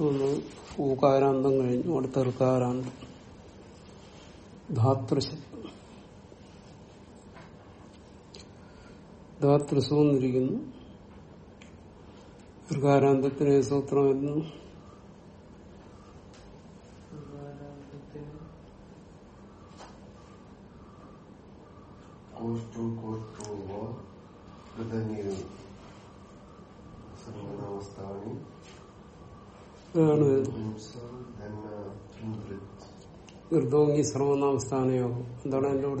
ഒന്ന് ഊകാരാന്തം കഴിഞ്ഞു. അടുത്ത ഋകാരാന്തം ധാതൃശബ്ദം ധാതൃസു എന്നിരിക്കുന്നു ഋകാരാന്തത്തിന് സൂത്രം നിർദോങ്ങി സർവനാമസ്ഥാനയോഗം. എന്താണ് എന്റെ ഗുണ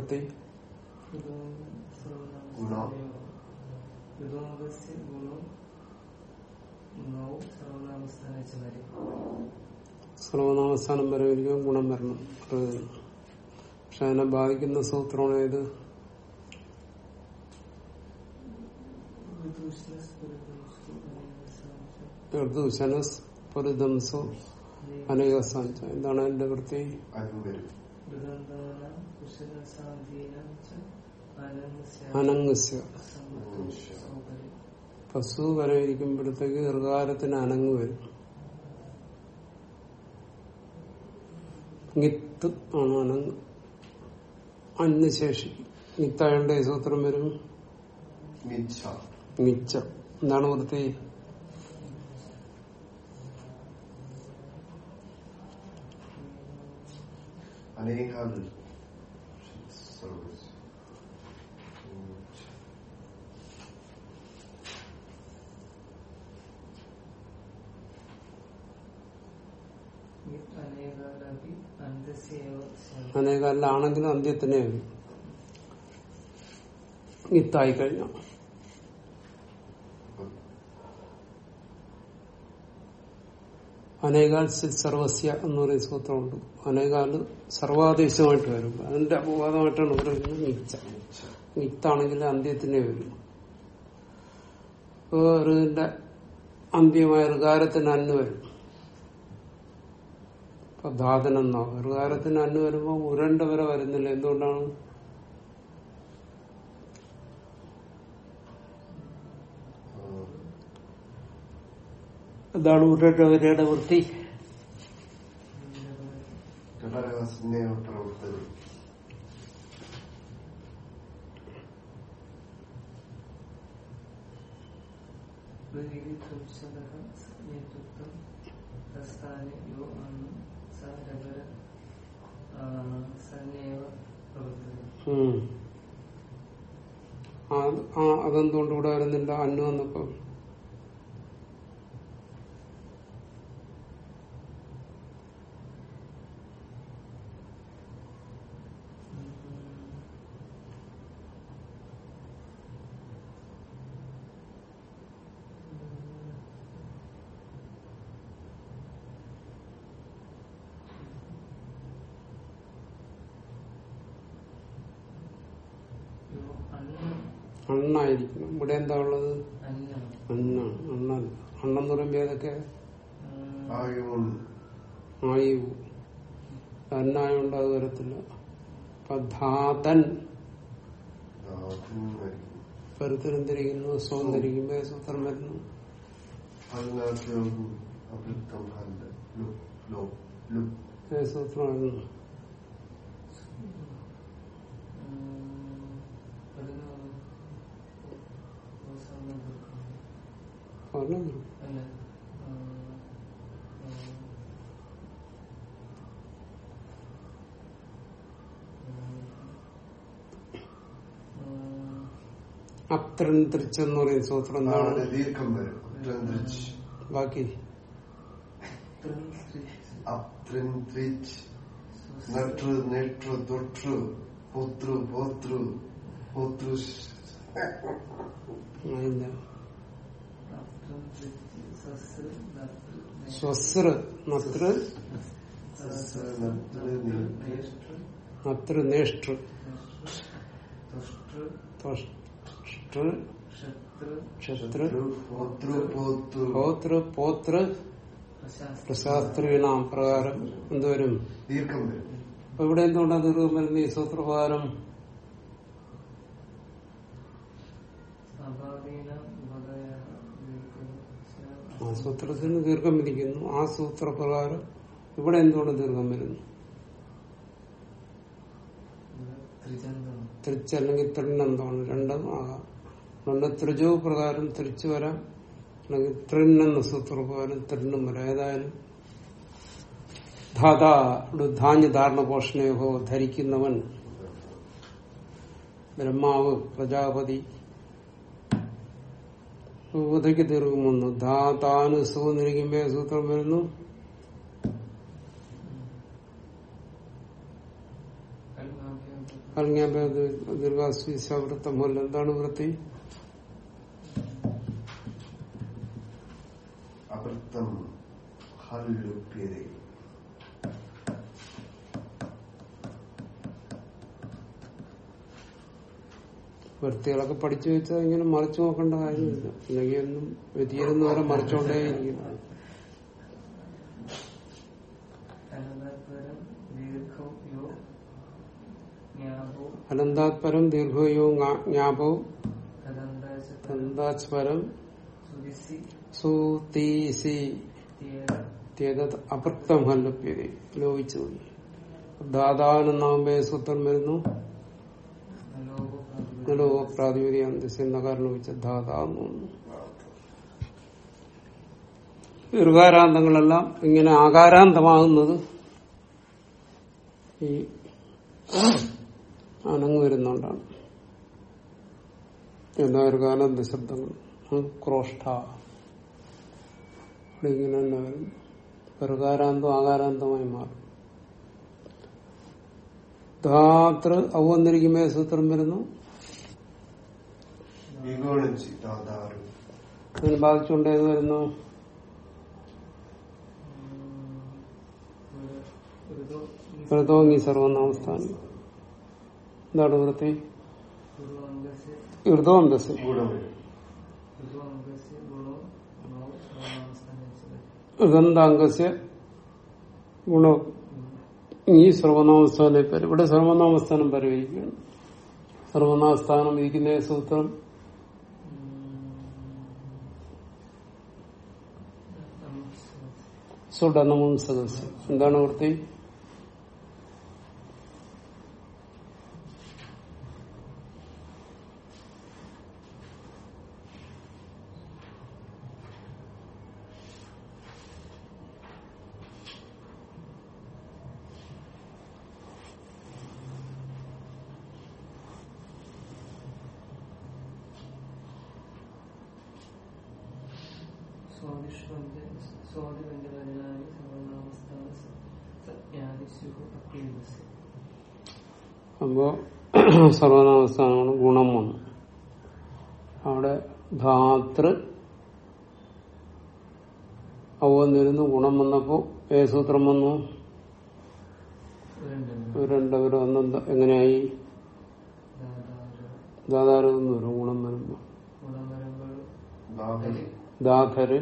സർവനാമസ്ഥാനം വരെ ഇരിക്കും ഗുണം വരണം. പക്ഷെ അതിനെ ബാധിക്കുന്ന സൂത്രമാണ് ഏത്? ഋതുശനസ് പുരുദംസോ അനേക സാഞ്ച എന്താണ് എന്റെ വൃത്തി അനങ്ങസ്യ പശു വരെ ഇരിക്കുമ്പോഴത്തേക്ക് ഋകാരത്തിന് അനങ്ങ് വരും. നിത്ത് ആണ് അനങ്ങ്. അന്ന് ശേഷിക്കും നിത്തായോണ്ട് ഈ സൂത്രം വരും എന്താണ് വൃത്തി അനേകാൽ സർവീസ് അനേകല്ല ആണെങ്കിലും അന്ത്യത്തിനെ വിത്തായി നിത്തായി അനേകാൽ സർവസ്യ എന്ന് പറയുന്ന സൂത്രമുണ്ട്. അനേകാൽ സർവാദേശമായിട്ട് വരും. അതിന്റെ അപവാദമായിട്ടാണ് പറയുന്നത് നിച്ച നിത്താണെങ്കിൽ അന്ത്യത്തിനെ വരും. ഇതിന്റെ അന്ത്യമായ ഋകാരത്തിന് അന്ന് വരും. ഇപ്പൊ ധാതനെന്നാവും ഋകാരത്തിന് അന്ന് വരുമ്പോ ഉരണ്ട വരെ വരുന്നില്ല. എന്തുകൊണ്ടാണ്? എന്താണ് ഉരണ്ട വരയുടെ വൃത്തി? അതെന്തുകൊണ്ട് ഇവിടെ വരുന്നില്ല? അന്നു വന്നപ്പോ. ഏതൊക്കെ ആയു അന്നായോണ്ട് അത് വരത്തില്ല. ധാതൻ ധാതും വരും പരുത്തരം സ്വന്തരിക്കുമ്പോ സൂത്രം വരുന്നു. സൂത്രം വരുന്നു പറഞ്ഞു അത്രൻ എന്ന് പറയുന്ന സൂത്രം എന്താണ്? ദീർഘം വരും. ബാക്കി. നട്ടു നെട്ടു തൊട്ടു പുത്രു പോത്രു പുത്രു. സ്വസ്ര നത്ര. നത്ര നേഷ്ടൃ തൊഷ്ട്ര ക്ഷത്ര പോത്ര പോത്ര പ്രശാസ്ത്രീണാം പ്രകാരം എന്തുവരും ദീർഘം വരും. അപ്പൊ ഇവിടെ എന്തുകൊണ്ടാണ് ദീർഘം വരുന്ന ഈ സൂത്രപ്രകാരം? ആ സൂത്രത്തിന് ദീർഘം വിധിക്കുന്നു ആ സൂത്രപ്രകാരം ഇവിടെ എന്തുകൊണ്ട് ദീർഘം വരുന്നു? ത്രിച്ചല്ലെങ്കിൽ തിരിച്ച് രണ്ടും ആകാം അതുകൊണ്ട് ത്രിജു പ്രകാരം തിരിച്ചു വരാം. അല്ലെങ്കിൽ ത്രിന്നെന്ന സൂത്രപ്രകാരം ത്രിണ്ണും വരാം. ഏതായാലും ധാതാ ധാന്യ ധാരണ പോഷണയോഹോ ധരിക്കുന്നവൻ ബ്രഹ്മാവ് പ്രജാപതി ഉപതയ്ക്ക് തീർക്കും വന്നു. സുഖം സുഖന്നിരിക്കുമ്പോ സൂത്രം വരുന്നു. ദീർഘാസ്വീസ പോലെ എന്താണ് വൃത്തി? ഹല്ലുപ്യതേ വൃത്തികളൊക്കെ പഠിച്ചു വെച്ചാൽ ഇങ്ങനെ മറിച്ചു നോക്കേണ്ട കാര്യമില്ല. അല്ലെങ്കിൽ ഒന്നും വ്യതിയെന്ന് വരെ മറിച്ചോണ്ടേ അനന്താത്പരം ദീർഘയോ ജ്ഞാപോ സുദിസി സൂതീസി. തീര തേതത് അപൃക്തം ഹല്ലപ്യത ലോപിച്ചു പോയി. ദാതാനെന്നാകുമ്പോ സൂത്രം വരുന്നു. വെച്ച തോന്നുന്നു. ദീർഘാരാന്തങ്ങളെല്ലാം ഇങ്ങനെ ആകാരാന്തമാകുന്നത് ഈ അനങ്ങ് വരുന്നോണ്ടാണ്. എന്നാ ഒരു കാലം നിശബ്ദങ്ങൾ ക്രോഷ്ഠ. ഇങ്ങനെ തന്നെ വരും ദീർഘാരാന്തം ആകാരാന്തമായി മാറും. ധാതൃ ഔ വന്നിരിക്കുമ്പോ സൂത്രം വരുന്നു. അതിന് ബാധിച്ചുകൊണ്ട് ഏത് വരുന്നു സർവനാമസ്ഥാനം. എന്താണ് വൃത്തി? ഋതോന്തസ് ഗുണ ഗുണോ. ഈ സർവനാമസ്ഥാനെ പേര്. ഇവിടെ സർവനാമസ്ഥാനം പരിഹരിക്കുകയാണ്. സർവനാമസ്ഥാനം ഇരിക്കുന്ന സൂത്രം? സുഡനവും സദസ്യം. എന്താണ് വൃത്തി സ്വാതിപഞ്ചവചനാനി സർവനാമസ്ഥാന സജ്ഞാദിസ്യു അപ്രീതസ്യ അപ്പോ സർവനാമസ്ഥാനമാണ് ഗുണം വന്നു അവിടെ ധാതൃ അവ വന്നിരുന്നു ഗുണം വന്നപ്പോ സൂത്രം വന്നു. രണ്ടവരും വന്നെന്താ എങ്ങനെയായി? ദാതാര ദാതാരം എന്ന് വരും ഗുണം വരുമ്പോ ദാധര് ദാതര്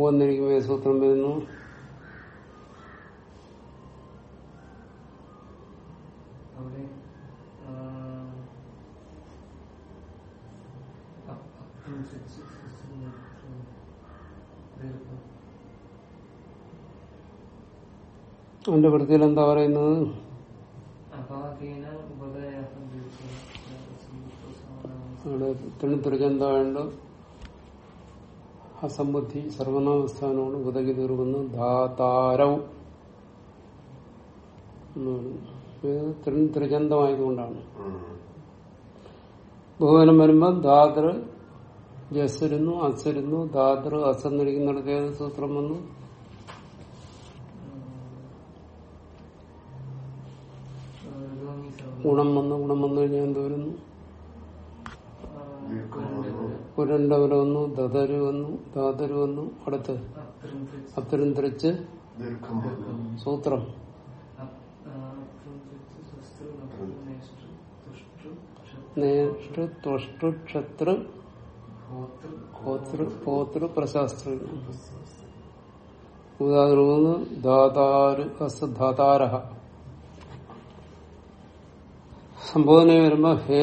വന്നിരിക്കുമ്പോ സൂത്രം വരുന്നു അവിടെ ആ, അപ്- അപ്രം സിച്ച് സിച്ച് ദീർഘം അതിന്റെ വൃത്തിയിൽ എന്താ പറയുന്നത്? അവിടെ വേണ്ട അസംബുദ്ധി സർവനാമസ്ഥാനമാണ് ഉപതകി തീർക്കുന്നു. ഇത് തിരുചന്തമായതുകൊണ്ടാണ്. ബഹുവനം വരുമ്പോ ധാതൃ ജസ്സരുന്നു അസരുന്നു ധാതൃ അസന്നിരിക്കുന്നിടത്തേത് സൂത്രം വന്നു? ഗുണം വന്ന് ഗുണം വന്നു കഴിഞ്ഞാൽ എന്ത് വരുന്നു? പുരണ്ടവര് വന്നു ദതര് വന്നു ദാതരു വന്നു അടുത്ത് അത്തരം തിരിച്ച് സൂത്രം പ്രശാസ്ത്ര. ഉദാഹരണം ധാതാര സംബോധന വരുമ്പോ ഹേ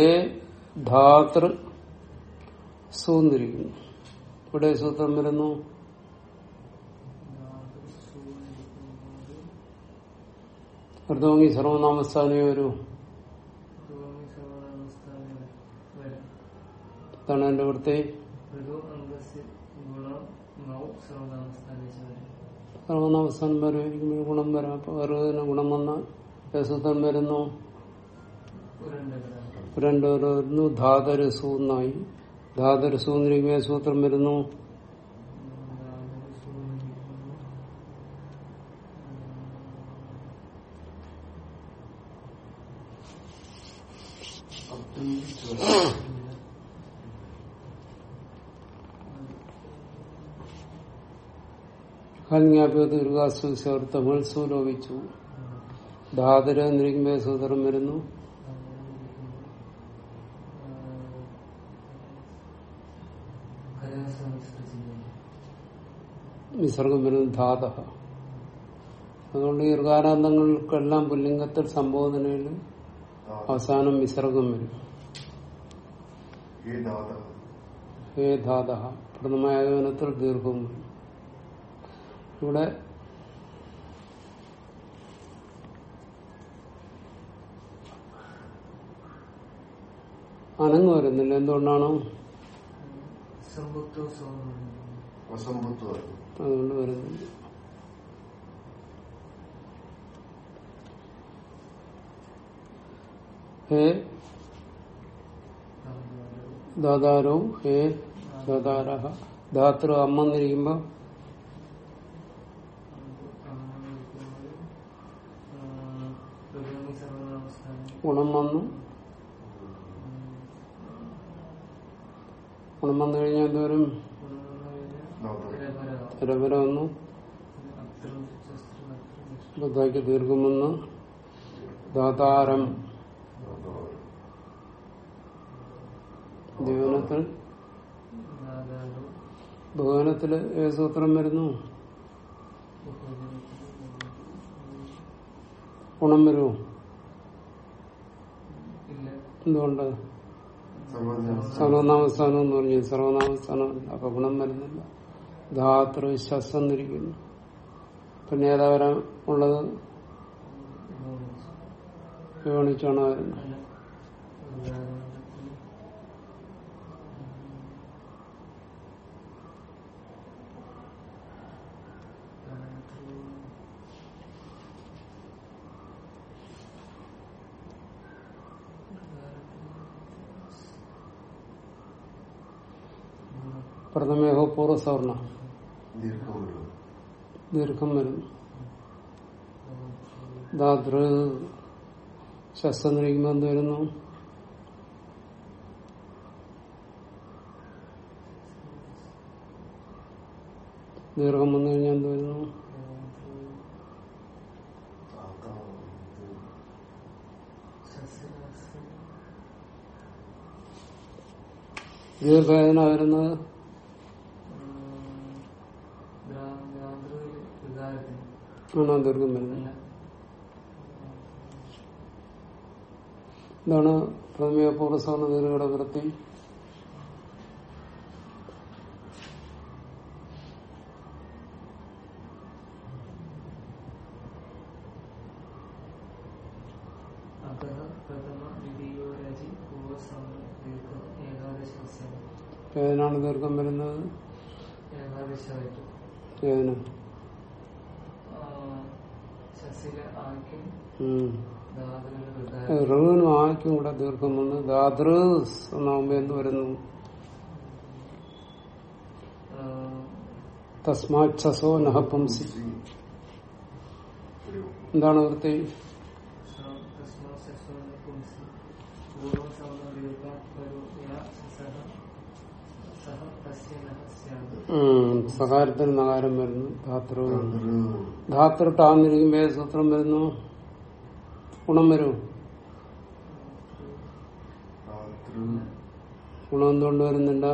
ധാതൃ സൂന്നിരിക്കുന്നു. ഇവിടെ സൂത്രം വരുന്നു? വൃതോങ്ങി സർവനാമസ്ഥാനേ വരൂ. ഇതാണ് എന്റെ വൃത്തി. സർവനാമസ്ഥാനം വരുമായിരിക്കും ഗുണം വരാം. അപ്പൊ വേറെ ഗുണം വന്നാൽ സൂത്രം വരുന്നു? രണ്ട് വരുന്നു ധാതരസു എന്നായി ധാതരസു എന്നിരിക്കുമ്പോൾ സൂത്രം വരുന്നു. അബ്ദുൽ ജബ്ബാർ. ഹൽജ്ഞാപ്യ ദീർഘാസു ചേർത്തമിൾ സുലോപിച്ചു. ധാതര എന്നിരിക്കുമ്പോൾ സൂത്രം വരുന്നു. വിസർഗം വരുന്നത് ധാത അതുകൊണ്ട് ഈ ഋകാരാന്തങ്ങൾക്കെല്ലാം പുല്ലിംഗത്തിൽ സംബോധനയിൽ അവസാനം വിസർഗം വരും. ഹേ ധാത പ്രഥമായോനത്തിൽ ദീർഘം വരും. ഇവിടെ അനങ്ങ് വരുന്നില്ല. എന്തുകൊണ്ടാണോ? വസമ്പത്വം അതുകൊണ്ട് വരുന്നില്ല ഹേ? ദാതാരോ ഹേ? ദാതാര ധാതൃ അമ്മന്നിരിക്കുമ്പോ ഗുണം വന്നു. ഗുണം വന്നു കഴിഞ്ഞാൽ എന്തോരും രവര വന്നു തീർക്കുമെന്ന് ദാതാരം. ദിവനത്തിൽ ഭവനത്തിൽ ഏത് സൂത്രം വരുന്നു? ഗുണം വരുമോ എന്തുകൊണ്ട്? സർവനാമസ്ഥാനം എന്ന് പറഞ്ഞു. സർവനാമസ്ഥാനം അപ്പൊ ഗുണം വരുന്നില്ല. ധാതൃ ശസ് എന്നിരിക്കുന്നു പിന്നെ ഏതാ വരാൻ ഉള്ളത് വിവണിച്ചാണ് വരുന്നത് പ്രഥമേഹോ പൂർവസവർണ ദീർഘമുള്ളത് ദീർഘം വരുന്നു ദാതൃ ശസ്ത്രം എന്നിരിക്കുമ്പോ എന്ത് വരുന്നു. ദീർഘം വന്നു കഴിഞ്ഞാൽ എന്ത് വരുന്നു? ദീർഘവേദന വരുന്നത് ആണോ ദീർഘം വരുന്നത്. എന്താണ് പ്രഥമയ പൂർവസവർണ ദീർഘയുടെ വൃത്തി ഏതിനാണ് ദീർഘം വരുന്നത് ഏകാദശമായിട്ട് ഏതിന് ശസിലെ ആക്കും ഉം. ധാതുവിലെ ഋവിനും ആക്കും കൂടെ ദീർഘം വന്ന് ദാദ്രസ് എന്നാകുമ്പോ എന്ത് വരുന്നു? തസ്മാച്ഛസോ നഹപംസി. എന്താണ് വൃത്തി? ഉം. സകാരത്തിന് നകാരം വരുന്നു. ധാതൃ ധാത്ര. ടാന്നിരിക്കുമ്പോ ഏത് സൂത്രം വരുന്നു? ഗുണം വരും. ഗുണം എന്തുകൊണ്ട് വരുന്നില്ല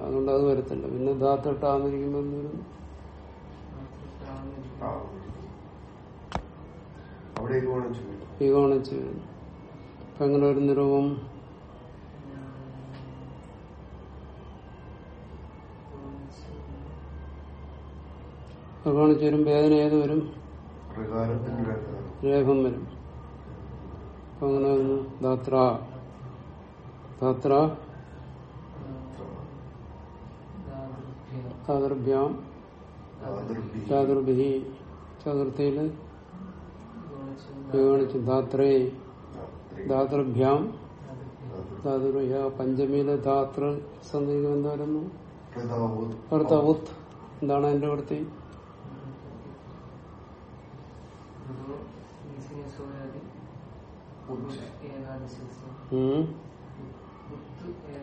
അതുകൊണ്ട് അത് വരത്തില്ല. പിന്നെ ധാത്ര ടാന്നിരിക്കുമ്പോ എന്ത് വരും അവിടേക്ക് ഈ ഗോണച്ചു വരുന്നു അപ്പൊ എങ്ങനെ ഒരു നിരൂപം ഋഗാണിച്ച് വേദന ഏത് വരും? രേഖ വരും. അങ്ങനെ ധാത്ര. ധാത്ര. ചാതുർഭ്യാം. ചാതുർഭി ചതുർത്ഥിയിൽ ഋഗാണിച്ച് ധാത്രേ. ധാതൃഭ്യാം. പഞ്ചമിയിൽ ധാതൃ സന്ധിക്കും എന്താ വരുന്നു എന്താണ് എന്റെ വൃത്തി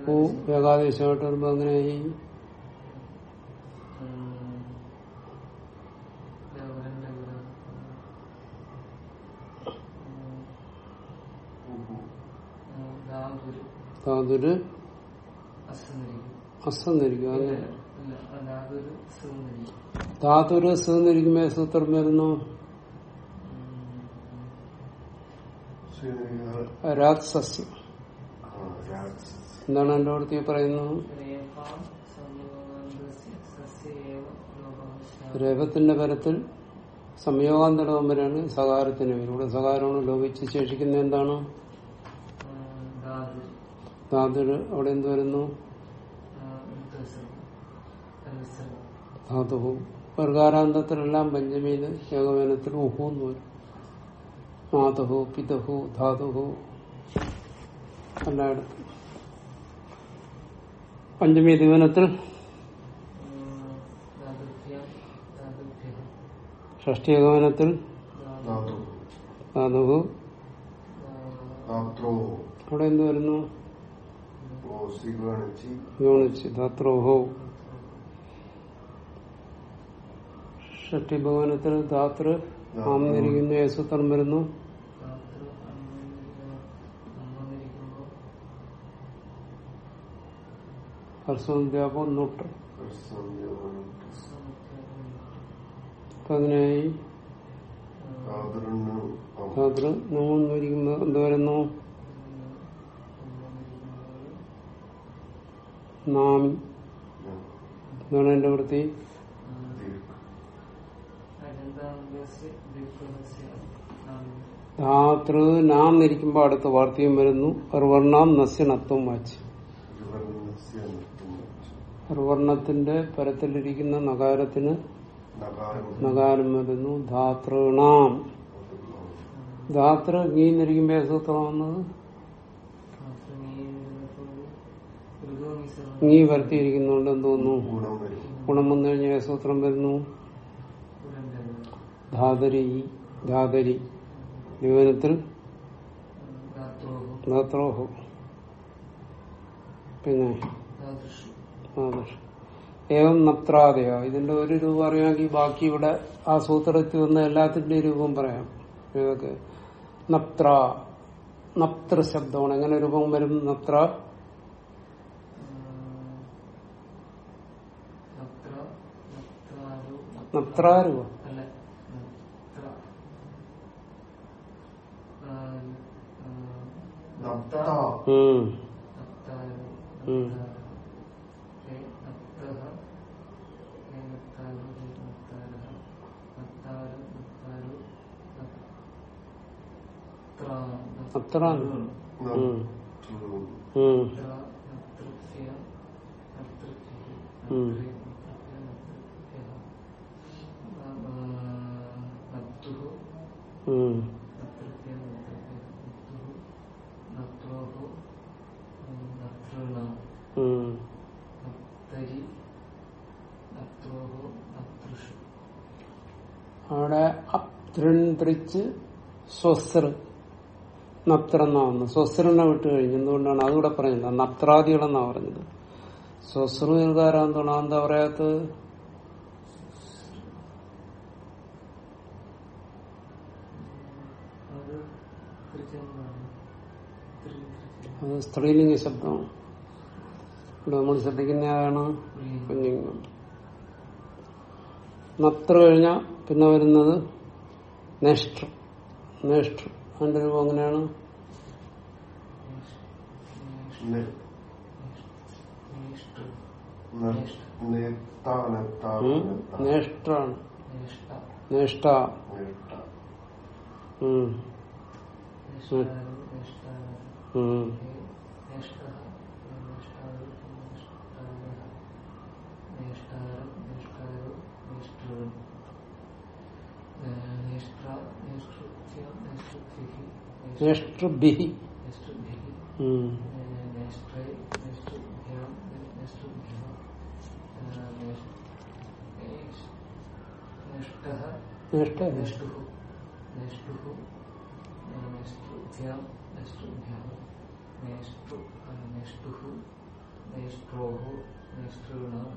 ഊ ഏകാദേശമായിട്ട് വരുമ്പോ അങ്ങനെയായി ധാതുര് അസന്നിരിക്കും അങ്ങനെ ധാതുര് സന്നിരിക്കുമ്പോ സൂത്രം വരുന്നു. രാത് സസ്യം എന്താണ് എന്റെ അടുത്ത് പറയുന്നത്? രേപത്തിന്റെ പരത്തിൽ സംയോഗാന്തരവും വരെയാണ് സകാരത്തിന് വരും ഇവിടെ സകാരമാണ് ലോപിച്ച് ശേഷിക്കുന്നത് എന്താണ്? ധാതുര് അവിടെ എന്ത് വരുന്നു? ധാതുഹു വർഗാരാന്തത്തിലെല്ലാം പഞ്ചമിയിൽ ഏകവേനത്തിൽ ഉഹു എന്ന് വരും. മാതുഹു പിതഹു ധാതുഹു. എല്ലായിടത്തും. പഞ്ചമി ദിവനത്തിൽ ഷഷ്ടി ഏകവനത്തിൽ ധാതുഹു. അവിടെ എന്ത് വരുന്നു? ധാത്രോഹോ. ഷഷ്ടി ഭവനത്തിൽ ധാത്ര ആമിരിക്കുന്ന യേസുത്രം വരുന്നു. ഹർസ്വന്ധ്യാപം നൂട്ട്. അതിനായി അങ്ങനെയായി ധാതൃ നോന്നിരിക്കുമ്പോ എന്ത് വരുന്നു നാമി. എന്താണ് എന്റെ വൃത്തി. ധാതൃ നാം നിരിക്കുമ്പോ അടുത്ത വാർത്തയും വരുന്നു. അർവർണാം നസ്യനത്വം വാച്ച്. അർവർണത്തിന്റെ പരത്തിലിരിക്കുന്ന നഗാരത്തിന് നഗാരം വരുന്നു. ധാതൃണാം ധാത്ര ഗീന്നിരിക്കുമ്പോ സൂത്രം വന്നത്? നീ വരുത്തിയിരിക്കുന്നോണ്ട് എന്തോന്നു ഗുണം വന്നു കഴിഞ്ഞാൽ സൂത്രം വരുന്നു? ധാതരി. ധാതരി. യുവനത്തിൽ ധാത്രോഹു. പിന്നെ ആദർശ്. ഏവം നപ്ത്രാദയ ഇതിന്റെ ഒരു രൂപം അറിയാമെങ്കിൽ ബാക്കി ഇവിടെ ആ സൂത്രത്തിൽ വന്ന എല്ലാത്തിന്റെ രൂപം പറയാം. ഇതൊക്കെ നപ്ത്ര. നപ്തൃ ശബ്ദമാണ്. എങ്ങനെ രൂപം വരും നത്ര നപ്ത്രൂപം ഉം. അവിടെ അപ്തൃച്ച് സ്വസ്ത്ര നപ്ത്ര എന്നാ വന്നു വിട്ടു കഴിഞ്ഞു. എന്തുകൊണ്ടാണ്? അതുകൂടെ പറഞ്ഞത് നപ്ത്രാദികളെന്നാ പറഞ്ഞത്. എന്താണ് എന്താ പറയാത്തത്? അത് സ്ത്രീലിംഗ ശബ്ദമാണ് ഇവിടെ നമ്മൾ ശ്രദ്ധിക്കുന്നതാണ് കുഞ്ഞിങ്ങം. നത്ര കഴിഞ്ഞ പിന്നെ വരുന്നത് നെഷ്ട്ര. നെഷ്ട്ര. അതിന്റെ രൂപം എങ്ങനെയാണ് ഉം? നേഷ്ട്രാണ് നേഷ്ട നേഷ്ട നേട്ട ഉം. നേഷ്ടാരം നേഷ്ടാരം ഉം. നേഷ്ടഃ നേഷ്ടാരം നേഷ്ടാരः നേഷ്ടാരം നേഷ്ടാരോ നേഷ്ടൃം നേഷ്ട്ര നേഷ്ടൃത്യ നേഷ്ടൃഭിः നേഷ്ടൃഭിः നേഷ്ടൃഭിः ഉം. നേഷ്ട്രൈ നേഷ്ടൃഭ്യാം നേഷ്ടൃഭ്യः നിഷ്ഠ നിഷ്ഠു നിഷ്ഠു നിഷ്ഠുഭ്യം നിഷ്ഠുഭ്യം നിഷ്ഠു നിഷ്ഠു നിഷ്ഠോഹു നിഷ്ഠൃണം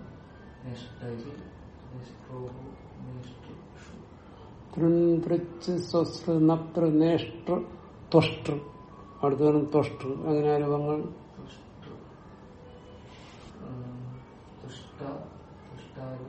നിഷ്ഠരി നിഷ്ഠോഹു നിഷ്ഠുഷു. തൃന്തൃച്ച് സ്വസൃ നപ്തൃ നേഷ്ടൃ ത്വഷ്ടൃ അടുത്ത വരും ത്വഷ്ടൃ അങ്ങനെ രൂപങ്ങൾ. തുഷ്ട തുഷ്ടാരു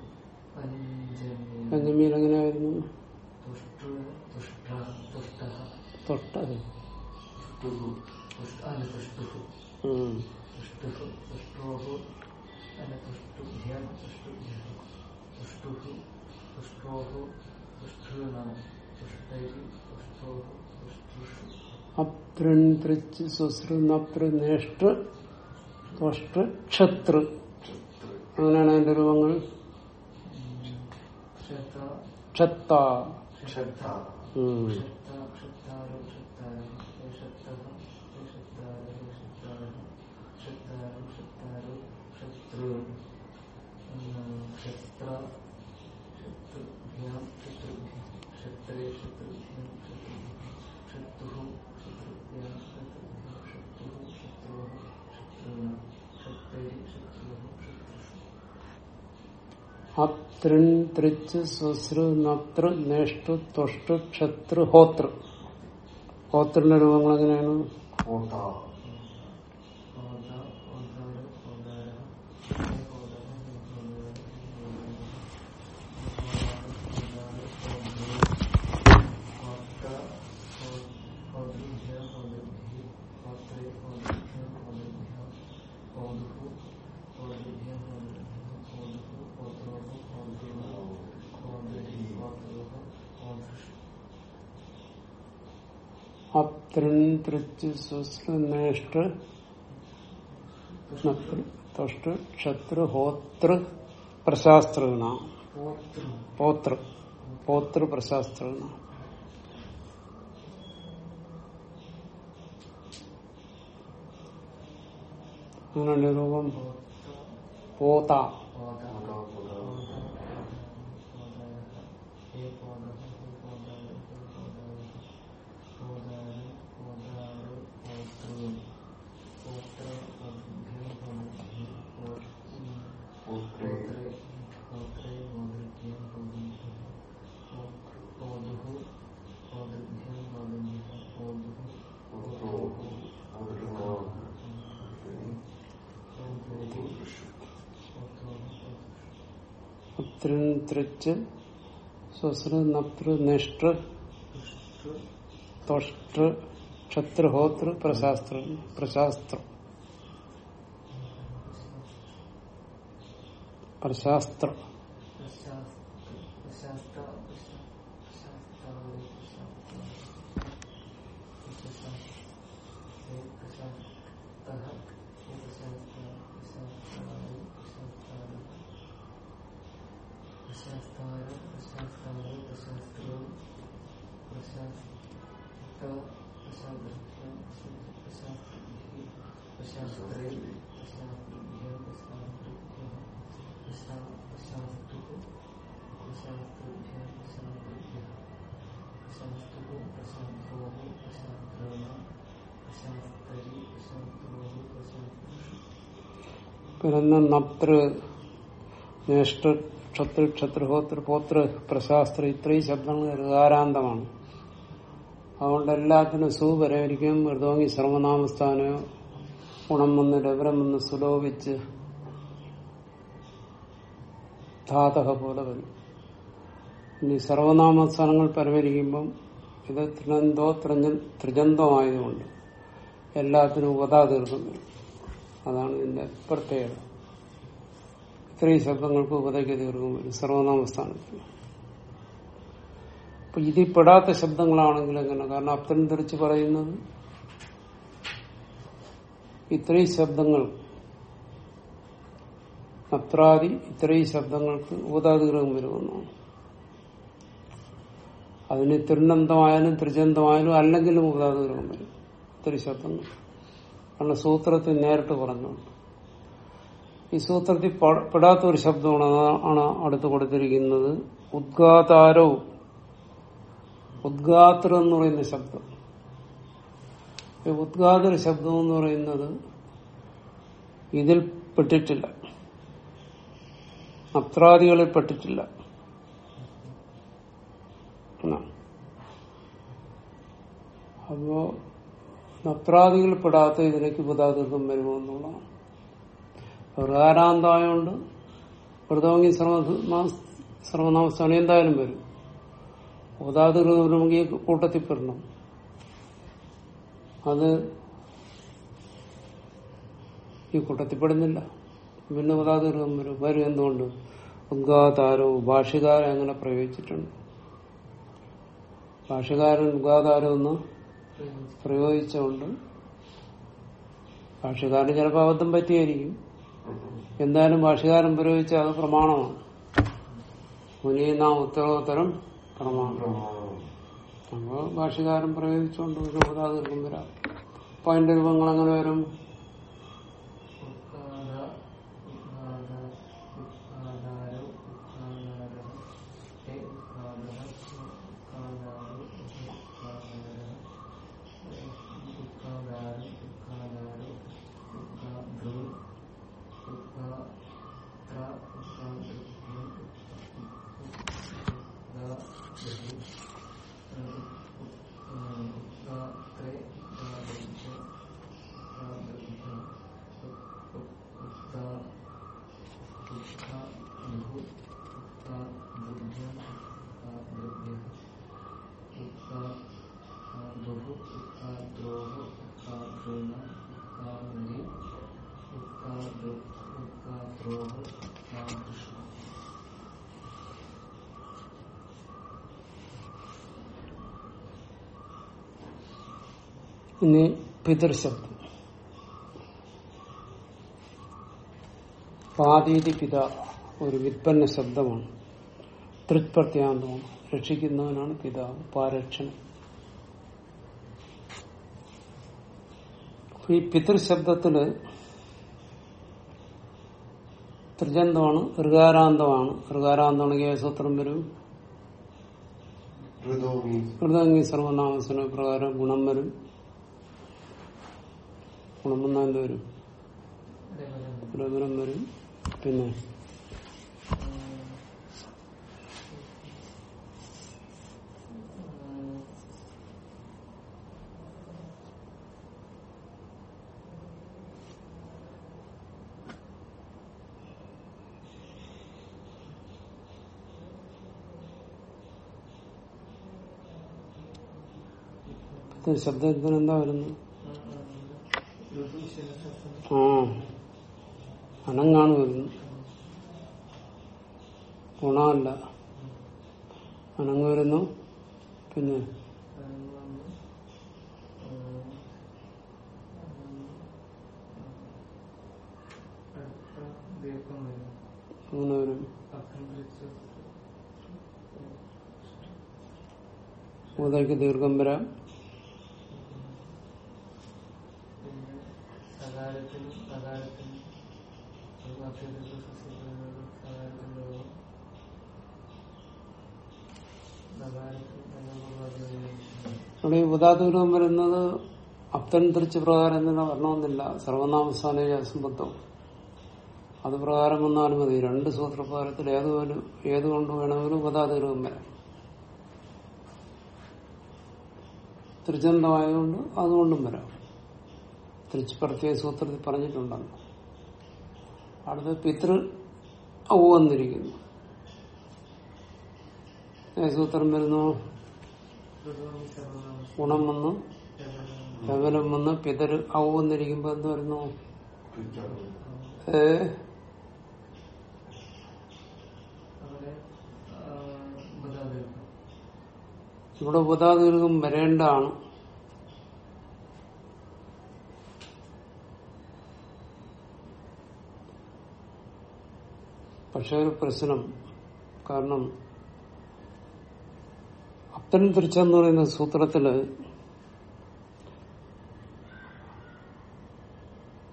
പഞ്ചമിയിൽ എങ്ങനെ വരുന്നു. തുഷ്ട തുഷ്ട തുഷ്ട ത്വഷ്ട തുഷ്ട അല്ല തുഷ്ടു ഉം. തുഷ്ടു തുഷ്ടോഹു അല്ല തുഷ്ടുഭ്യ തുഷ്ടുഭ്യ തുഷ്ടു തുഷ്ടോഹു തുഷ്ടൃണ തുഷ്ടൈ തുഷ്ടോഹു തുഷ്ടൃഷു അപ്തൃൺ തൃച്ച് സ്വസ്തൃ നപ്തൃ നേഷ്ടൃ ത്വഷ്ടൃ ക്ഷത്രു. അങ്ങനെയാണ് അതിന്റെ രൂപങ്ങൾ. ക്ഷത്ത ക്ഷത്ത ഉം. ക്ഷത്ത ക്ഷത്താരോ ക്ഷത്താരം ക്ഷത്തഃ ക്ഷത്താരോ ക്ഷത്താരം ക്ഷത്താരം ക്ഷത്താരോ ക്ഷത്രൂ ക്ഷത്ര ക്ഷത്രുഭ്യാം ക്ഷത്രുഭ്യം ക്ഷത്രേ ക്ഷത്രുഭ്യം ക്ഷത്രുഭ്യം ക്ഷത്രുഃ ക്ഷത്രുഭ്യാം ക്ഷത്രുഭ്യം ക്ഷത്രുഃ ക്ഷത്രോः ക്ഷത്രുണ ക്ഷത്രൈ ക്ഷത്രുഃ ക്ഷത്രുഷു അത്രിൺ തൃച്ച് സ്വസ്രു നത്ര നേഷ്ടു തൊഷ്ടു ക്ഷത്രു ഹോത്ര. ഹോത്രന്റെ രൂപങ്ങൾ എങ്ങനെയാണ് അത്രിൺ തൃച്ച് സ്വസ്രു നേഷ്ടു നപ്തൃ ത്വഷ്ടു ക്ഷത്രു ഹോതൃ പ്രശാസ്തൃണ പോതൃ പോതൃ പ്രശാസ്തൃണ അങ്ങനെയുള്ള രൂപം പോത. തൃച്ച് സ്വസ്രു നപ്തൃ നിഷ്ടൃ ത്വഷ്ടൃ ക്ഷത്രുഹോതൃ പ്രശാസ്ത്ര. പ്രശാസ്ത്ര പ്രശാസ്ത്ര. പിന്നെ നപ്തൃ നേഷ്ട ക്ഷത്രു ക്ഷത്രുഹോത്ര പോത്ര പ്രശാസ്ത്ര ഇത്രയും ശബ്ദങ്ങൾ ഋകാരാന്തമാണ് അതുകൊണ്ട് എല്ലാത്തിനും സു വരായിരിക്കും മൃദോങ്ങി സർവനാമസ്ഥാനോ ഗുണം വന്ന് രവരം വന്ന് സുലോഭിച്ച് ധാതക പോലെ വരും. ഇനി സർവനാമസ്ഥാനങ്ങൾ പരവരിക്കുമ്പം ഇത് ത്രിനന്തോ ത്രിജന്തോ ആയതുകൊണ്ട് എല്ലാത്തിനും ഉപതാ തീർക്കുന്നു അതാണ് ഇതിന്റെ പ്രത്യേകത. ഇത്രയും ശബ്ദങ്ങൾക്ക് ഉപതയ്ക്ക് തീർക്കും സർവനാമ സർവനാമസ്ഥാനത്തിന് അപ്പൊ ഇതിൽ പെടാത്ത ശബ്ദങ്ങളാണെങ്കിൽ എങ്ങനെ കാരണം അപ്തൻ തിരിച്ച് പറയുന്നത് ഇത്രയും ശബ്ദങ്ങൾ അത്രാദി ഇത്രയും ശബ്ദങ്ങൾക്ക് ഊതാതിഗ്രഹം വരുമെന്നാണ്. അതിന് തിരുനന്തമായാലും ത്രിചന്തമായാലും അല്ലെങ്കിലും ഊതാതിഗ്രഹം വരും. ഇത്രയും ശബ്ദങ്ങൾ. കാരണം സൂത്രത്തിൽ നേരിട്ട് പറഞ്ഞു. ഈ സൂത്രത്തിൽ പെടാത്ത ഒരു ശബ്ദമാണ് ആണ് അടുത്ത് കൊടുത്തിരിക്കുന്നത്. ഉദ്ഗാതാരോ ഉദ്ഗാത്ര എന്ന് പറയുന്ന ശബ്ദം. ഉദ്ഗാതര ശബ്ദം എന്ന് പറയുന്നത് ഇതിൽ പെട്ടിട്ടില്ല. അത്രാദികളിൽ പെട്ടിട്ടില്ല. അപ്പോ നത്രാദികൾ പെടാത്ത ഇതിലേക്ക് പദാർത്ഥം വരുമോ എന്നുള്ളതാണ് പ്രകാരാന്തായോണ്ട് പ്രതോങ്ങി സർവ സർവനാമസ്ഥാനം എന്തായാലും വരും. ഉദാതൃകമെങ്കിൽ കൂട്ടത്തിൽ പെടണം അത് ഈ കൂട്ടത്തിൽ പെടുന്നില്ല പിന്നെ ഉദാതൃകം വരും. വരും എന്തുകൊണ്ട്? ഉദ്ഗാതാരോ ഭാഷകാരോ അങ്ങനെ പ്രയോഗിച്ചിട്ടുണ്ട്. ഭാഷകാരൻ ഉദ്ഗാതാരം എന്ന് പ്രയോഗിച്ചുകൊണ്ട് ഭാഷകാരന് ചിലപ്പോൾ അബദ്ധം പറ്റിയായിരിക്കും. എന്തായാലും ഭാഷകാരൻ പ്രയോഗിച്ച അത് പ്രമാണമാണ്. മുനീന ഉത്തരോത്തരം പ്രമാണം. അപ്പോൾ ഭാഷകാരൻ പ്രയോഗിച്ചുകൊണ്ട് ഒരു ഉദാഹരണം വരാം. അപ്പൊ അതിന്റെ രൂപങ്ങൾ അങ്ങനെ വരും? പിതൃശബ്ദം പാതീതി പിത ഒരു വിൽപ്പന്ന ശബ്ദമാണ്. തൃപ്രത്യാന്തമാണ് രക്ഷിക്കുന്നവനാണ് പിതാവ് പാരക്ഷണം ഈ പിതൃശബ്ദത്തിൽ ത്രിജന്തമാണ് ഋകാരാന്തമാണ്. ഋകാരാന്തമാണെങ്കിൽ ഏസൂത്രം വരും? ഹൃദയങ്ങി സർവനാമസന പ്രകാരം ഗുണം വരും. ഗുണം വന്നാൽ എന്ത് വരും. പ്രകരം വരും പിന്നെ ശബ്ദത്തിന് എന്താ വരുന്നത്? ആ അനങ്ങാണ് വരുന്നത് ഗുണമല്ല. അനങ്ങ് വരുന്നു പിന്നെ ദീർഘം വരും അങ്ങനെ വരും ഊതയ്ക്ക് ദീർഘം വരാം. ഇവിടെ ഈ ഉദാദൂരം വരുന്നത് അപ്തൻ തിരിച്ച് പ്രകാരം തന്നെ വരണമെന്നില്ല. സർവനാമസ്ഥാന അസംബന്ധം അത് പ്രകാരം വന്നാലും മതി രണ്ട് സൂത്രപ്രകാരത്തിൽ ഏതുപോലും ഏതുകൊണ്ട് വേണമെങ്കിലും ഉപതാതീർഘം വരാം. ത്രിചന്തമായതുകൊണ്ട് അതുകൊണ്ടും വരാം. തിരിച്ച് പ്രത്യേക സൂത്രത്തിൽ പറഞ്ഞിട്ടുണ്ടല്ലോ അടുത്ത പിതൃ ഔ വന്നിരിക്കുന്നു. സൂത്രം വരുന്നു? ഗുണം വന്ന്. ശകലം വന്ന് പിതര് ഔ വന്നിരിക്കുമ്പോ എന്ത് വരുന്നു? ഏ? ഇവിടെ ഉപതാതീർഘം വരേണ്ടാണ് പക്ഷെ ഒരു പ്രശ്നം. കാരണം അപ്പൻ തിരിച്ചെന്ന് പറയുന്ന സൂത്രത്തിൽ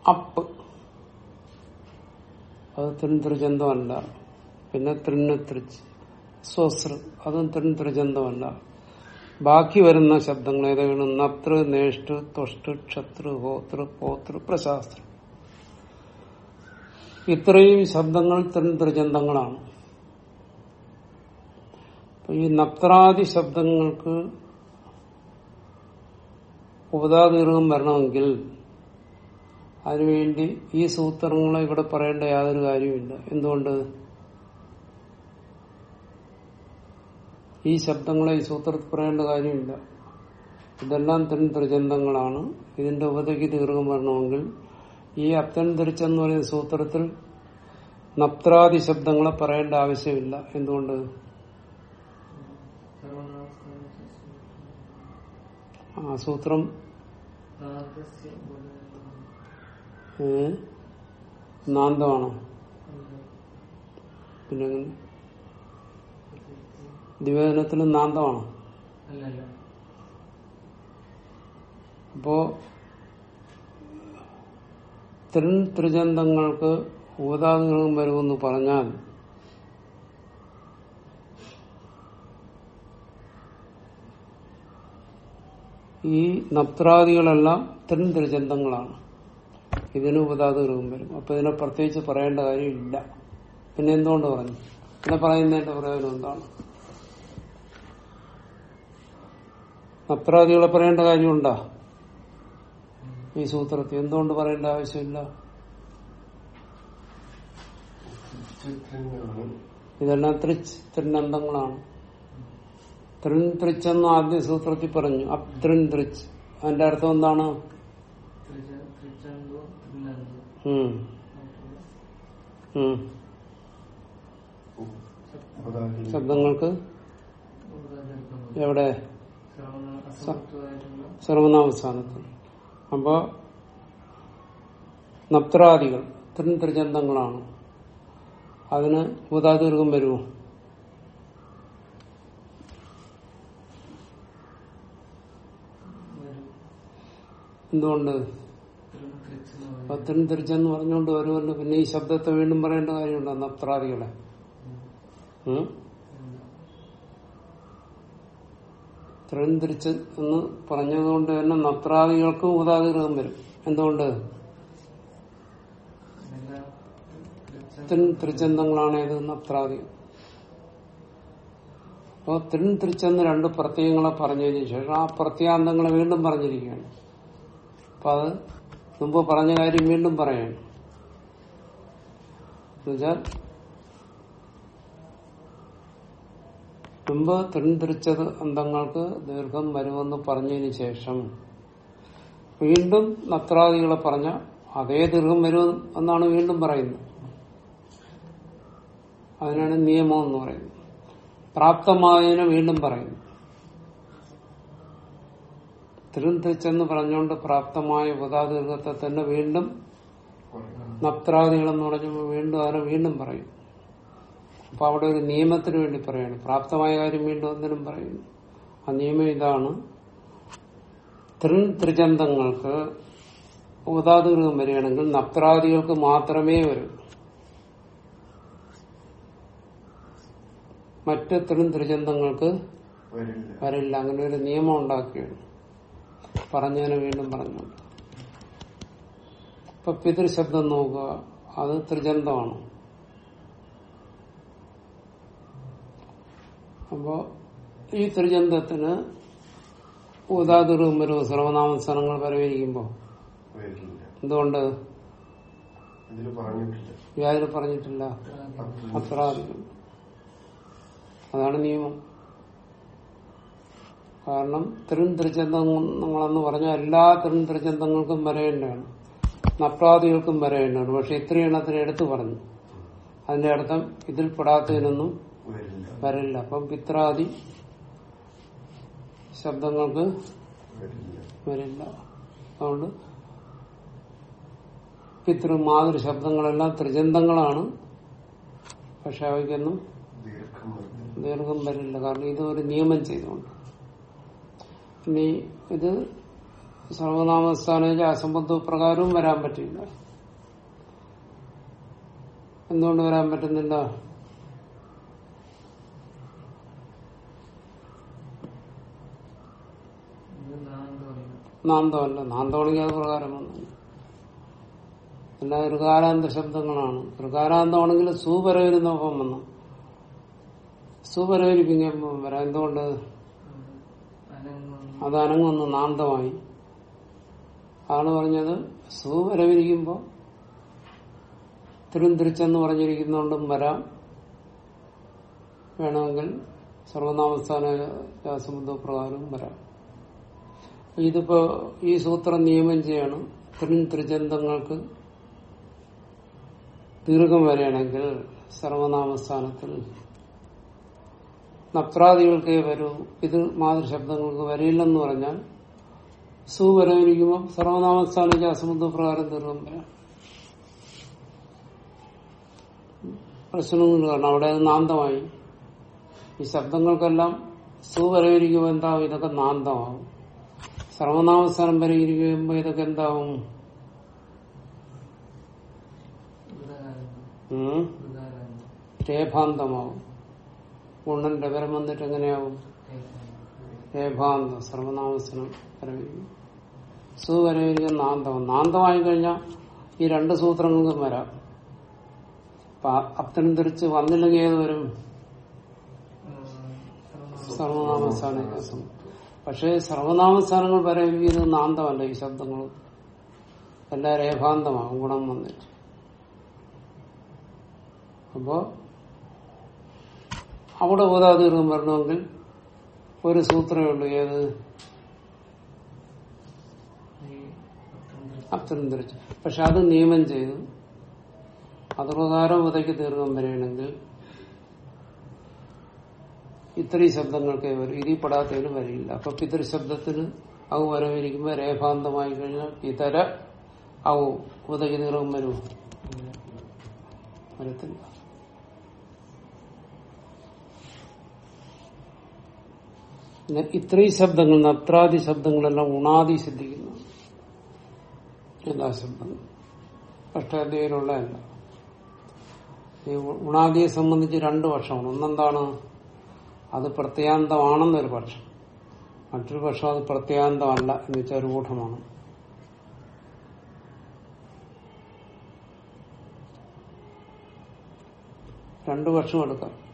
അപ്പ്. അത് തിരുചന്തമല്ല പിന്നെ തൃന്നത്രിച്ച് സ്വസ്ര. അതും തിരുചന്തമല്ല ബാക്കി വരുന്ന ശബ്ദങ്ങൾ ഏതാണ് നത്ര നേഷ്ടു തൊഷ്ടു ക്ഷത്രു ഹോത്ര പോത്ര പ്രശാസ്ത്രം. ഇത്രയും ശബ്ദങ്ങൾ ത്രിചന്തങ്ങളാണ് അപ്പൊ ഈ നത്രാദി ശബ്ദങ്ങൾക്ക് ഉപതാദീർഘം വരണമെങ്കിൽ അതിനുവേണ്ടി ഈ സൂത്രങ്ങളെ ഇവിടെ പറയേണ്ട യാതൊരു കാര്യവുമില്ല. എന്തുകൊണ്ട്? ഈ ശബ്ദങ്ങളെ ഈ സൂത്രത്തിൽ പറയേണ്ട കാര്യമില്ല. ഇതെല്ലാം തെൻ ത്രിചന്തങ്ങളാണ് ഇതിന്റെ ഉപതയ്ക്ക് ദീർഘം വരണമെങ്കിൽ ഈ അത്തൻ തിരിച്ചെന്ന് പറയുന്ന സൂത്രത്തിൽ നപ്ത്രാദി ശബ്ദങ്ങളെ പറയേണ്ട ആവശ്യമില്ല. എന്തുകൊണ്ട്? ആ സൂത്രം. നാന്തമാണോ? പിന്നെ? ദിവേദനത്തിലും നാന്തമാണോ? അപ്പോ ത്രിൻ ത്രിചന്തങ്ങൾക്ക് ഊതാദീർഘം വരുമെന്ന് പറഞ്ഞാൽ ഈ നപ്ത്രാദികളെല്ലാം തിരുചന്തങ്ങളാണ്. ഇതിന് രൂപം വരും. അപ്പൊ ഇതിനെ പ്രത്യേകിച്ച് പറയേണ്ട കാര്യമില്ല. പിന്നെ എന്തുകൊണ്ട് പറഞ്ഞു? പിന്നെ പറയുന്നതിന്റെ പ്രയോജനം എന്താണ്? നപ്രാദികളെ പറയേണ്ട കാര്യമുണ്ടോ? ഈ സൂത്രത്തിൽ എന്തുകൊണ്ട് പറയേണ്ട ആവശ്യമില്ല? ഇതെല്ലാം തൃച്ച് ത്രിനന്തങ്ങളാണ് ത്രിൻ ത്രിച്ചെന്ന് ആദ്യ സൂത്രത്തിൽ പറഞ്ഞു. അത്രിൻ ത്രിച്ച് അതിന്റെ അർത്ഥം എന്താണ്? ശബ്ദങ്ങൾക്ക് എവിടെ? സർവനാമസ്ഥാനത്ത്. അപ്പോ നപ്ത്രാദികൾ ത്രിൻ ത്രിചന്തങ്ങളാണ് അതിന് ഭൂതാതീർഘം വരുമോ ഒരു എന്തുകൊണ്ട്? പത്തിനും തിരിച്ചെന്ന് പറഞ്ഞുകൊണ്ട് വരുമല്ലോ പിന്നെ ഈ ശബ്ദത്തെ വീണ്ടും പറയേണ്ട കാര്യമുണ്ടോ നപ്ത്രാദികളെ ഉം? ത്രിൻ തിരിച്ച് എന്ന് പറഞ്ഞതുകൊണ്ട് തന്നെ നത്രാദികൾക്കും ഉദാദീർഘം വരും. എന്തുകൊണ്ട്? ത്രിചന്തങ്ങളാണ് ഏത് നത്രാദി അപ്പൊ തിരിച്ചെന്ന് രണ്ട് പ്രത്യയങ്ങളെ പറഞ്ഞതിന് ശേഷം ആ പ്രത്യാന്തങ്ങളെ വീണ്ടും പറഞ്ഞിരിക്കുകയാണ്. അപ്പൊ അത് മുമ്പ് പറഞ്ഞ കാര്യം വീണ്ടും പറയാണ് എന്നുവെച്ചാൽ മുമ്പ് തിരിച്ചത് അന്തങ്ങൾക്ക് ദീർഘം വരുമെന്ന് പറഞ്ഞതിന് ശേഷം വീണ്ടും നത്രാദികളെ പറഞ്ഞ അതേ ദീർഘം വരും എന്നാണ് വീണ്ടും പറയുന്നത്. അതിനാണ് നിയമം എന്ന് പറയുന്നത്. പ്രാപ്തമായതിനെ വീണ്ടും പറയുന്നു. തിരുവനന്തപുരത്തെന്ന് പറഞ്ഞുകൊണ്ട് പ്രാപ്തമായ ഉപതാതീർഘത്തെ തന്നെ വീണ്ടും നപ്ത്രാദികളെന്ന് പറഞ്ഞപ്പോൾ വീണ്ടും അതിനെ വീണ്ടും പറയും. അപ്പൊ അവിടെ ഒരു നിയമത്തിന് വേണ്ടി പറയാണ്. പ്രാപ്തമായ കാര്യം വീണ്ടും ഒന്നിനും പറയുന്നു. ആ നിയമം ഇതാണ്. തൃൺ ത്രിചന്തങ്ങൾക്ക് ഉപതാദീർഘം വരികയാണെങ്കിൽ നപ്ത്രാദികൾക്ക് മാത്രമേ വരൂ. മറ്റ് തൃൺ ത്രിചന്തങ്ങൾക്ക് വരില്ല. അങ്ങനെ ഒരു നിയമം ഉണ്ടാക്കുകയാണ് പറഞ്ഞതിനെ വീണ്ടും പറഞ്ഞുകൊണ്ട് ഇപ്പൊ പിതൃശബ്ദം നോക്കുക. അത് ത്രിചന്തമാണ് അപ്പോ ഈ ത്രിചന്തത്തിന് ഉദാതുറും വരും വരവിരിക്കുമ്പോ വരില്ല എന്തുകൊണ്ട്? വ്യാജന പറഞ്ഞിട്ടില്ല. അത്രാധികം. അതാണ് നിയമം. കാരണം തൃൺ ത്രിചന്തങ്ങളെന്ന് പറഞ്ഞാൽ എല്ലാ തൃൺ ത്രിചന്തങ്ങൾക്കും വരേണ്ടതാണ് നപ്രാദികൾക്കും വരേണ്ടതാണ് പക്ഷെ ഇത്രയും എണ്ണത്തിന് എടുത്തു പറഞ്ഞു. അതിന്റെ അർത്ഥം ഇതിൽ പെടാത്തതിനൊന്നും വരില്ല. അപ്പം പിത്രാദി ശബ്ദങ്ങൾക്ക് വരില്ല. അതുകൊണ്ട് പിതൃ മാതൃ ശബ്ദങ്ങളെല്ലാം ത്രിചന്തങ്ങളാണ് പക്ഷെ അവയ്ക്കൊന്നും ദീർഘം വരില്ല. ദീർഘം വരില്ല. കാരണം ഇത് ഒരു നിയമം ചെയ്തുകൊണ്ട്. ഇനി ഇത് സർവനാമസ്ഥാനയിലെ അസംബന്ധ പ്രകാരവും വരാൻ പറ്റില്ല. എന്തുകൊണ്ട് വരാൻ പറ്റുന്നില്ല? നാന്തമല്ല നാന്തമാണെങ്കിൽ അത് പ്രകാരം വന്നു എല്ലാ ഋകാരാന്ത ശബ്ദങ്ങളാണ്. ഋകാരാന്തമാണെങ്കിൽ സൂപരവരുന്നൊപ്പം വന്നു. സൂപരവരിപ്പിക്കുമ്പോൾ വരാം എന്തുകൊണ്ട്? അത് അനങ്ങുന്നു നാന്തമായി. അതാണ് പറഞ്ഞത് സൂവരവിരിക്കുമ്പോ തിരുന്തിരിച്ചെന്ന് പറഞ്ഞിരിക്കുന്നോണ്ടും വരാം. വേണമെങ്കിൽ സർവനാമസ്ഥാന ജാസമുദ്ര പ്രകാരം വരാം ഇതിപ്പോ ഈ സൂത്രം നിയമം ചെയ്യണം. തിരുൻ ത്രിചന്തങ്ങൾക്ക് ദീർഘം വരെയാണെങ്കിൽ സർവനാമസ്ഥാനത്തിൽ നപ്രാദികൾക്കേ വരൂ ഇത് മാതൃശബ്ദങ്ങൾക്ക് വരില്ലെന്ന് പറഞ്ഞാൽ സു വരവിരിക്കുമ്പോൾ സർവനാമസ്ഥാനിക്ക് അസമുദ്ര പ്രകാരം തീർന്നും വരാം. പ്രശ്നമൊന്നും കാരണം അവിടെ അത് നാന്തമായി. ഈ ശബ്ദങ്ങൾക്കെല്ലാം സു വരവിരിക്കുമ്പോൾ എന്താവും? ഇതൊക്കെ നാന്തമാവും. സർവനാമസ്ഥാനം വരവിരിക്കുമ്പോൾ ഇതൊക്കെ എന്താവും? രേഭാന്തമാവും ഗുണന്റെ പരം വന്നിട്ട് എങ്ങനെയാവും? ഏഭാന്ത സർവനാമസനം വരവിരിക്കും സു വരവിരിക്കും നാന്തം നാന്തമായി കഴിഞ്ഞാൽ ഈ രണ്ട് സൂത്രങ്ങൾക്കും വരാം. അപ്പൊ അത്തരം തിരിച്ച് വന്നില്ലെങ്കിൽ ഏത് വരും? സർവനാമസാന. പക്ഷേ സർവനാമസ്ഥാനങ്ങൾ വരവിരിക്കുന്നത് നാന്തമല്ല ഈ ശബ്ദങ്ങൾ. എല്ലാം രേഭാന്തമാകും ഗുണം വന്നിട്ട്. അപ്പോ അവിടെ ബോധാതീർഘം വരണമെങ്കിൽ ഒരു സൂത്രമേ ഉള്ളൂ. ഏത്? അത്തരം തിരിച്ചു പക്ഷെ അത് നിയമം ചെയ്തു. അത് പ്രകാരം ഉദയ്ക്ക് ദീർഘം വരികയാണെങ്കിൽ ഇത്രയും ശബ്ദങ്ങൾക്കേ വരും ഇതിൽ പെടാത്തതിന് വരില്ല. അപ്പൊ പിതൃശബ്ദത്തിന് അവ വരവിരിക്കുമ്പോ രേഖാന്തമായി കഴിഞ്ഞാൽ ഇതര അവ ഉദകി ദീർഘം വരുമോ? വരത്തില്ല. ഇത്രയും ശബ്ദങ്ങൾ നത്രാദി ശബ്ദങ്ങളെല്ലാം ഉണാദി സിദ്ധിക്കുന്നു. എല്ലാ ശബ്ദങ്ങളും അഷ്ടാധ്യയിലുള്ള ഈ ഉണാദിയെ സംബന്ധിച്ച് രണ്ട് പക്ഷമാണ്. ഒന്നെന്താണ്? അത് പ്രത്യാന്തമാണെന്നൊരു പക്ഷം. മറ്റൊരു പക്ഷം അത് പ്രത്യാന്തമല്ല എന്ന് വെച്ചാൽ രൂഢമാണ് രണ്ടു വർഷം എടുക്കാം.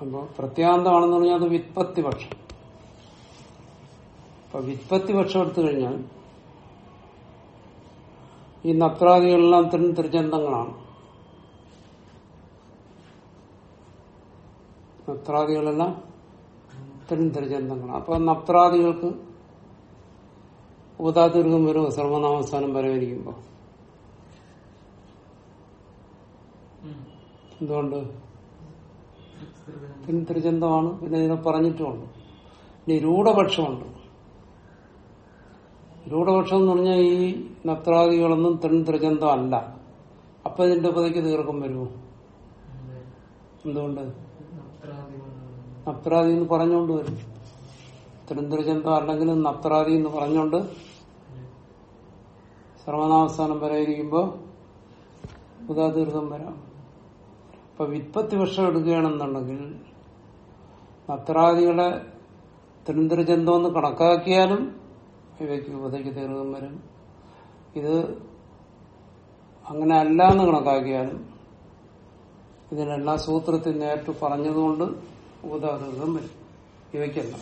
അപ്പൊ പ്രത്യാന്തമാണെന്ന് പറഞ്ഞാൽ അത് വിത്പത്തി പക്ഷം. അപ്പൊ വിത്പത്തി പക്ഷം എടുത്തു കഴിഞ്ഞാൽ ഈ നത്രാദികളെല്ലാം തിൻ തിരുചന്തങ്ങളാണ്. നത്രാദികളെല്ലാം തിൻ ത്രിചന്തങ്ങളാണ്. അപ്പൊ നത്രാദികൾക്ക് ഉപതാതീർഘം വരും സർവനാമസ്ഥാനം വരവിരിക്കുമ്പോ എന്തുകൊണ്ട്? തിൻ തിരുചന്തമാണ് പിന്നെ ഇതിനെ പറഞ്ഞിട്ടുമുണ്ട്. നിരൂഢപക്ഷമുണ്ട് രൂഢപക്ഷം എന്ന് പറഞ്ഞാൽ ഈ നത്രാദികളൊന്നും തിൻ ത്രിചന്തം അല്ല. അപ്പൊ ഇതിന്റെ ഉപതയ്ക്ക് ദീർഘം വരുമോ? എന്തുകൊണ്ട്? നത്രാദി എന്ന് പറഞ്ഞുകൊണ്ട് വരും. തിരുന്തരചന്തം അല്ലെങ്കിലും നത്രാദി എന്ന് പറഞ്ഞുകൊണ്ട് സർവനാവസ്ഥാനം വരെ ഇരിക്കുമ്പോ ഉദാതീർത്ഥം വരാം. ഇപ്പൊ വിത്പത്തി വർഷം എടുക്കുകയാണെന്നുണ്ടെങ്കിൽ നത്രാദികളെ തിരുന്തരചന്തം എന്ന് കണക്കാക്കിയാലും ഇവയ്ക്ക് ഉപതയ്ക്ക് തീർക്കം വരും. ഇത് അങ്ങനെ അല്ല എന്ന് കണക്കാക്കിയാലും ഇതിനെല്ലാം സൂത്രത്തിൽ നേരിട്ട് പറഞ്ഞതുകൊണ്ട് ഉപതാതൃതം വരും. ഇവയ്ക്കല്ല.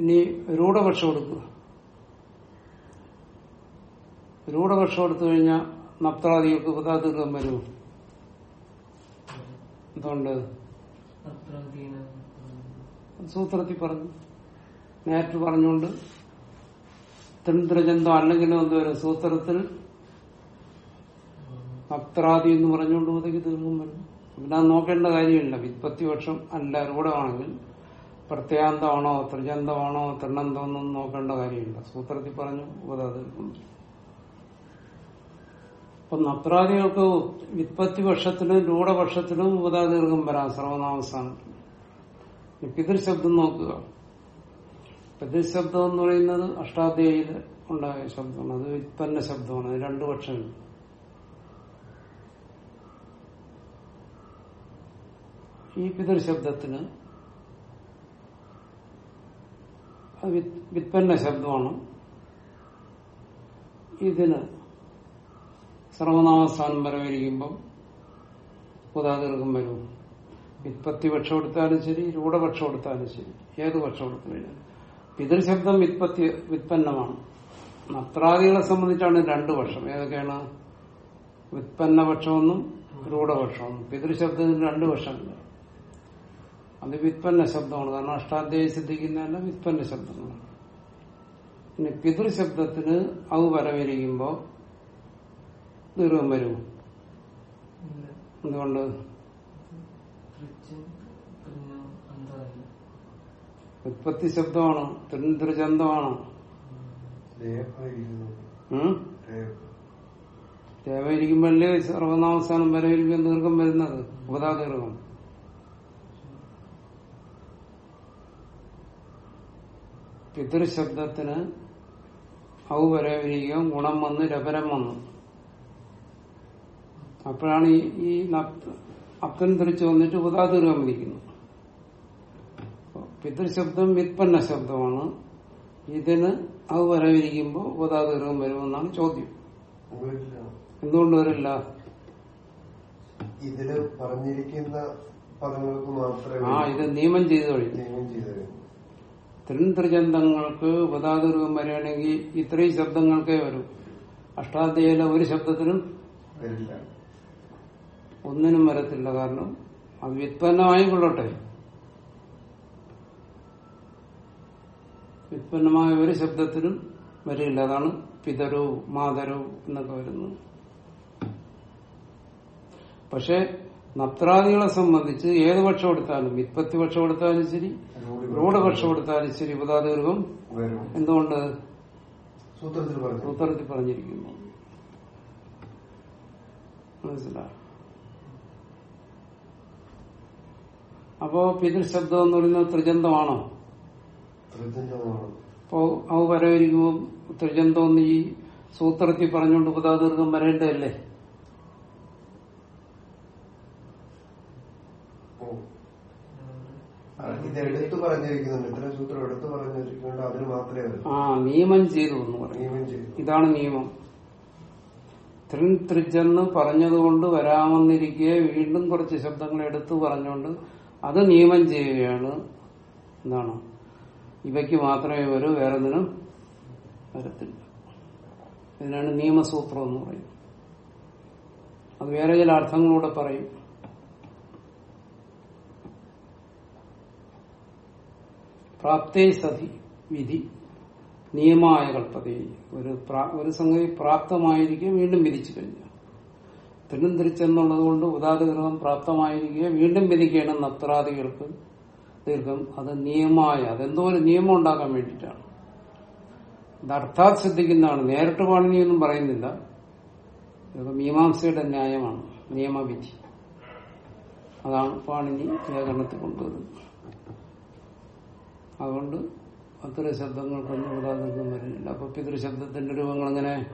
ഇനി രൂഢപക്ഷം എടുക്കുക. രൂഢപക്ഷം എടുത്തു കഴിഞ്ഞാൽ നപ്താദികൾക്ക് ഉപതാതീർഘം വരുമോ എന്തുകൊണ്ട്? സൂത്രത്തിൽ പറഞ്ഞു. നേരിട്ട് പറഞ്ഞുകൊണ്ട് തന്ത്രജന്തം അല്ലെങ്കിലും എന്തുവരും സൂത്രത്തിൽ അത്രാദി എന്ന് പറഞ്ഞുകൊണ്ട് ഒതുക്കി തീർക്കും വരും. പിന്നെ അത് നോക്കേണ്ട കാര്യമില്ല. വിത്പത്തിപക്ഷം അല്ല രൂഢമാണെങ്കിൽ പ്രത്യാന്തമാണോ ത്രിജന്തമാണോ തൃണന്തമെന്നൊന്നും നോക്കേണ്ട കാര്യമില്ല. സൂത്രത്തിൽ പറഞ്ഞു ഉപതാതീർക്കും വരും അപ്പൊ നത്രാദികൾക്ക് വിത്പത്തി പക്ഷത്തിലും രൂഢപക്ഷത്തിലും ഉപതാതീർക്കം വരാം സർവനാമസ്ഥാനത്ത് ഈ പിതൃശബ്ദം നോക്കുക. പിതൃശബ്ദം എന്ന് പറയുന്നത് അഷ്ടാധ്യായിൽ ഉണ്ടായ ശബ്ദമാണ്. അത് വിത്പന്ന ശബ്ദമാണ്. അത് രണ്ടു പക്ഷമുണ്ട് ഈ പിതൃശബ്ദത്തിന് വിത്പന്ന ശബ്ദമാണ്. ഇതിന് സർവനാമസ്ഥാനം വരവിരിക്കുമ്പം ഉദാതീർക്കം വരും. വിത്പത്തി പക്ഷം എടുത്താലും ശരി രൂഢപക്ഷം എടുത്താലും ശരി. ഏത് പക്ഷം എടുത്തു കഴിഞ്ഞാൽ പിതൃശബ്ദം വിത്പത്തി വിത്പന്നമാണ്. നത്രാദികളെ സംബന്ധിച്ചാണ് രണ്ട് പക്ഷം. ഏതൊക്കെയാണ്? വിത്പന്ന രൂഢപക്ഷമൊന്നും പിതൃശബ്ദത്തിന് രണ്ട് പക്ഷമില്ല അത് വിത്പന്ന ശബ്ദമാണ്. കാരണം അഷ്ടാധ്യായി ശ്രദ്ധിക്കുന്നതല്ല വിത്പന്ന ശബ്ദങ്ങളാണ് പിന്നെ പിതൃശബ്ദത്തിന് അത് വരവിരിക്കുമ്പോ ദീർഘം വരുമോ എന്തുകൊണ്ട്? ഉത്പത്തി ശബ്ദമാണ് തിരുചന്തമാണ് രേവ ഇരിക്കുമ്പോഴല്ലേ സർവനാമസ്ഥാനം വരവിരിക്കും ദീർഘം വരുന്നത്? ഉപതാദീർഘം. പിതൃശബ്ദത്തിന് ഔ വരവിരിക്കും ഗുണം വന്ന് രപരം വന്നു. അപ്പോഴാണ് ഈ ഈ അപ്തൻ തിരിച്ചു വന്നിട്ട് ഉപതാദീർഘം വിളിക്കുന്നത് പിതൃശബ്ദം വിത്പന്ന ശബ്ദമാണ്. ഇതിന് അത് വരവിരിക്കുമ്പോൾ ഉപതാദീർഘം വരുമെന്നാണ് ചോദ്യം. എന്തുകൊണ്ട് വരില്ല? ഇതിൽ പറഞ്ഞിരിക്കുന്ന പദങ്ങൾക്ക് മാത്രമേ ആ ഇത് നിയമം ചെയ്തു കഴിഞ്ഞു. നിയമം ചെയ്തു കഴിഞ്ഞു. ത്രിന്തൃചന്തങ്ങൾക്ക് ഉപതാദീർഘം വരികയാണെങ്കിൽ ഇത്രയും ശബ്ദങ്ങൾക്കേ വരും. അഷ്ടാധ്യായിലെ ഒരു ശബ്ദത്തിനും വരില്ല. ഒന്നിനും വരത്തില്ല. കാരണം അത് വ്യുത്പന്നമായി കൊള്ളട്ടെ. വ്യുത്പന്നമായ ഒരു ശബ്ദത്തിനും വരില്ല. അതാണ് പിതരോ മാതരോ എന്നൊക്കെ വരുന്നത്. പക്ഷെ നത്രാദികളെ സംബന്ധിച്ച് ഏത് പക്ഷം എടുത്താലും വിത്പത്തി പക്ഷം എടുത്താലും ശരി റോഡ് പക്ഷം എടുത്താലും ശരി ഉപതാദീർഘം വരും. എന്തുകൊണ്ട്? സൂത്രത്തിൽ പറഞ്ഞു സൂത്രത്തിൽ പറഞ്ഞിരിക്കുന്നു. മനസ്സിലായി? അപ്പോ പിതൃശബ്ദം എന്ന് പറയുന്നത് ത്രിജന്തമാണോ? ത്രിജന്തമാണ്. അപ്പോ അവ വരവിരിക്കുമ്പോൾ ത്രിജന്തം എന്ന് ഈ സൂത്രത്തിൽ പറഞ്ഞുകൊണ്ട് ഉപതാതീർഘം വരേണ്ടതല്ലേ? ഓ. ആ, ഇത് എടുത്തു പറഞ്ഞിരിക്കുന്നുണ്ട്. ഇത്തരം സൂത്രം എടുത്തു പറഞ്ഞിരിക്കുന്നുണ്ട്. അതിന് മാത്രമേ ആ നിയമം ചെയ്തു എന്ന് ചെയ്തു. ഇതാണ് നിയമം. ത്രിൻ ത്രിജെന്ന് പറഞ്ഞതുകൊണ്ട് വരാമെന്നിരിക്കെ വീണ്ടും കുറച്ച് ശബ്ദങ്ങൾ എടുത്തു പറഞ്ഞുകൊണ്ട് അത് നിയമം ചെയ്യുകയാണ് എന്താണ് ഇവയ്ക്ക് മാത്രമേ വരൂ വേറെ ഒന്നിനും വരത്തില്ല. ഇതിനാണ് നിയമസൂത്രം എന്ന് പറയുന്നത്. അത് വേറെ ചില അർത്ഥങ്ങളൂടെ പറയും. പ്രാപ്തേ സതി വിധി നിയമായ കൽപ്പതി ഒരു ഒരു സംഗതി പ്രാപ്തമായിരിക്കും വീണ്ടും വിധിച്ചു കഴിഞ്ഞു. തിന്നും തിരിച്ചെന്നുള്ളത് കൊണ്ട് ഉദാതഗ്രഹം പ്രാപ്തമായിരിക്കുകയും വീണ്ടും വിധിക്കണം നത്രാദികൾക്ക്. ദീർഘം അത് നിയമമായ അതെന്തോ ഒരു നിയമം ഉണ്ടാക്കാൻ വേണ്ടിയിട്ടാണ്. ഇത് അർത്ഥാത് ശ്രദ്ധിക്കുന്നതാണ് നേരിട്ട് പാണിനിയൊന്നും പറയുന്നില്ല. ഇതൊക്കെ മീമാംസയുടെ ന്യായമാണ് നിയമവിധി. അതാണ് പാണിനി വ്യാകരണത്തിൽ കൊണ്ടുവരുന്നത്. അതുകൊണ്ട് അത്ര ശബ്ദങ്ങൾക്കൊന്നും ഉദാഹരണം വരുന്നില്ല. അപ്പൊ പിതൃശബ്ദത്തിന്റെ രൂപങ്ങൾ എങ്ങനെ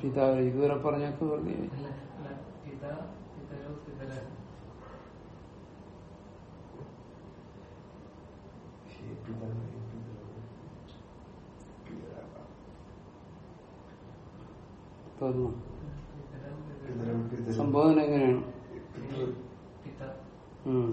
പിതാ ഇതുവരെ പറഞ്ഞൊക്കെ വെറുതെ സംബോധന എങ്ങനെയാണ്? Mm.